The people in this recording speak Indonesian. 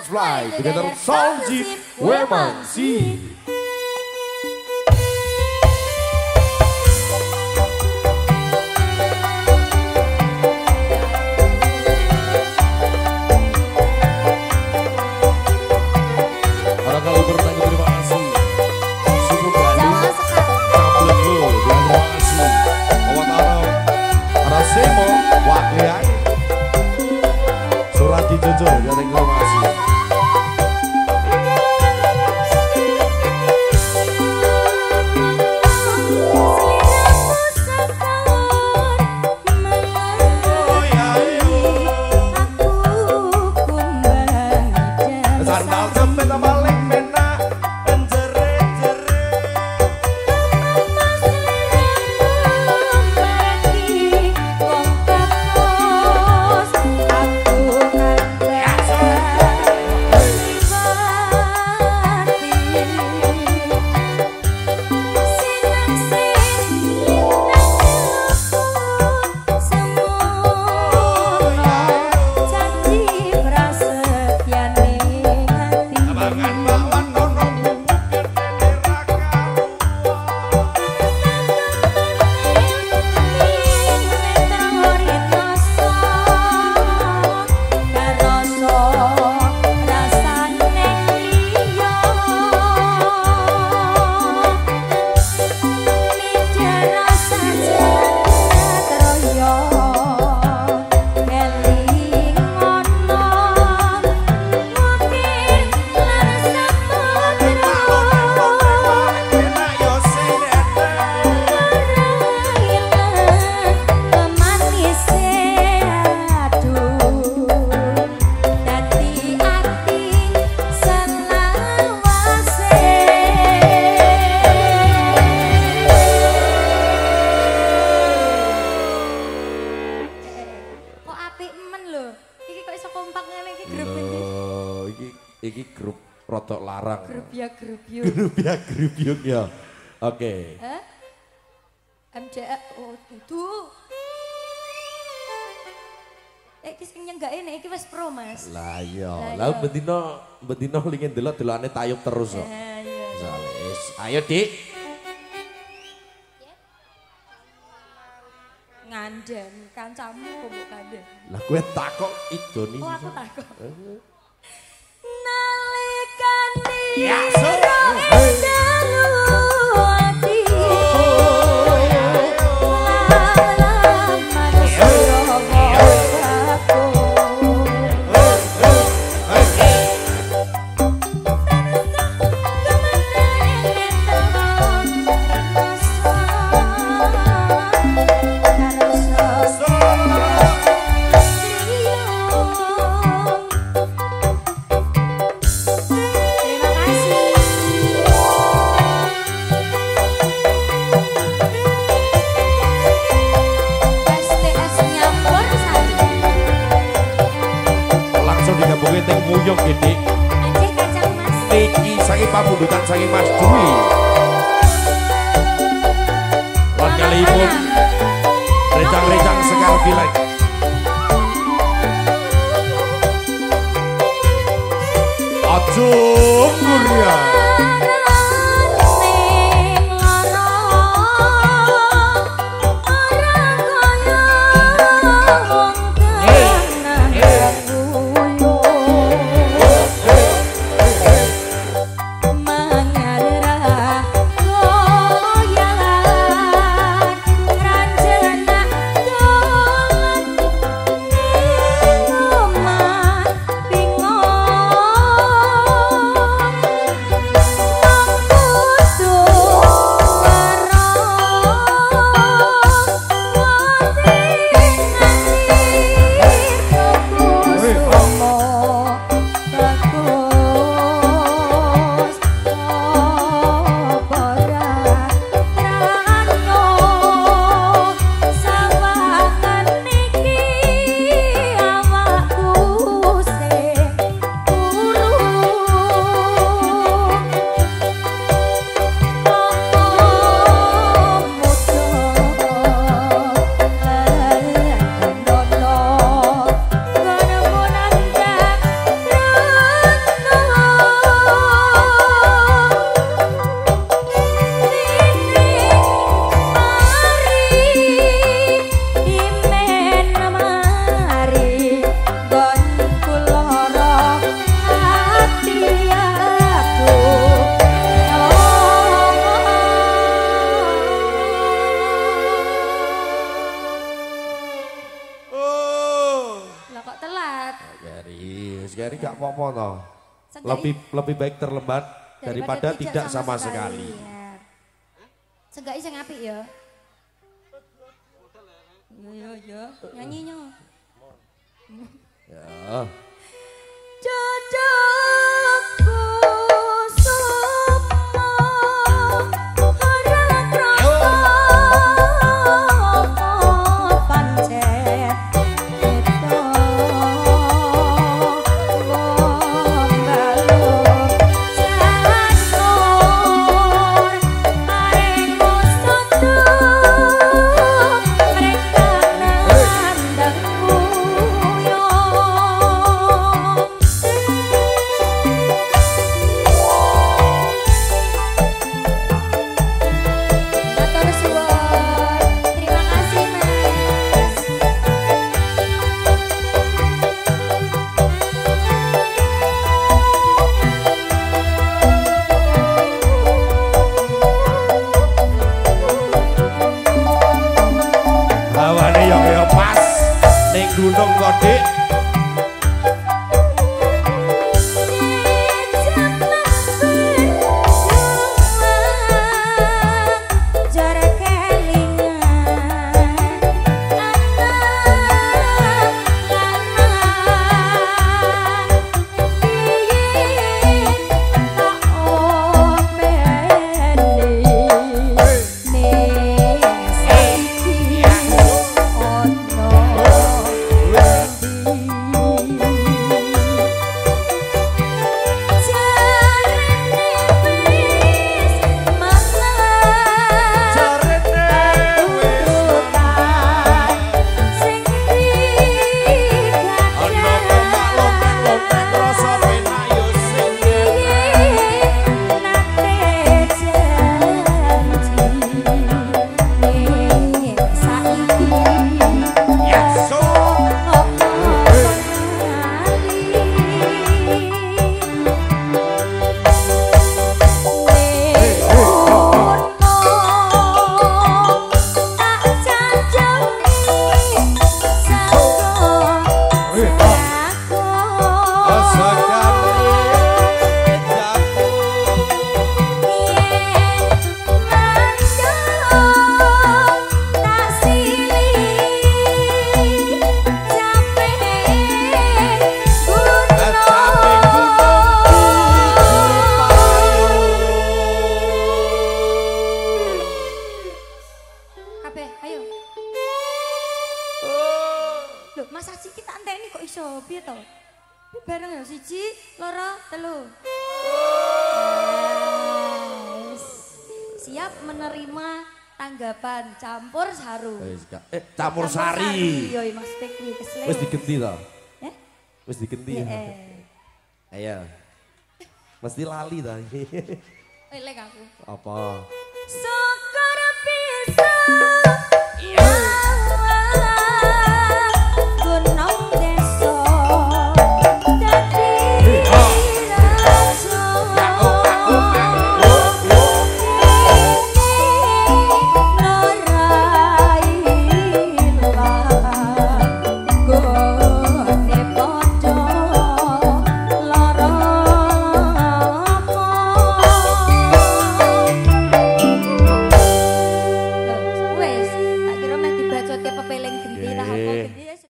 Let's Fly together Solji Wemansi. Barangkali bertanya terima rotok larang. Grup ya grup yuk. Grup ya. Oke. Hah? MCA oh itu. Eh iki sing nyenggake nek iki wis pro, Mas. Lah iya, Lah iya. bendino bendino lingin delok delokane tayub terus kok. Eh iya. Wis, ayo Dik. Nganden kancamu kok kandhen. Lah gue takok itu nih. Oh aku takut. Nalikane Ya, so. Muyung ini. Aceh kacang mas. Niki sangi pamundutan sangi Mas Dwi. Lan kalipun recang-recang sekal bilek. Ajo Kurya. Apa-apa toh. Lebih lebih baik terlambat daripada, tidak, sama, sekali. Ya. Seenggaknya sing apik ya. Yo yo yo, nyanyinya. Ya. don't got. Siap menerima tanggapan campur saru. Gak eh campur sari. Yo, Mas Pekwi kesle. Wis digenti to? Eh? Wis digenti. Iya, eh. Ayo. Mesti lali ta. Elek aku. Apa? Iya.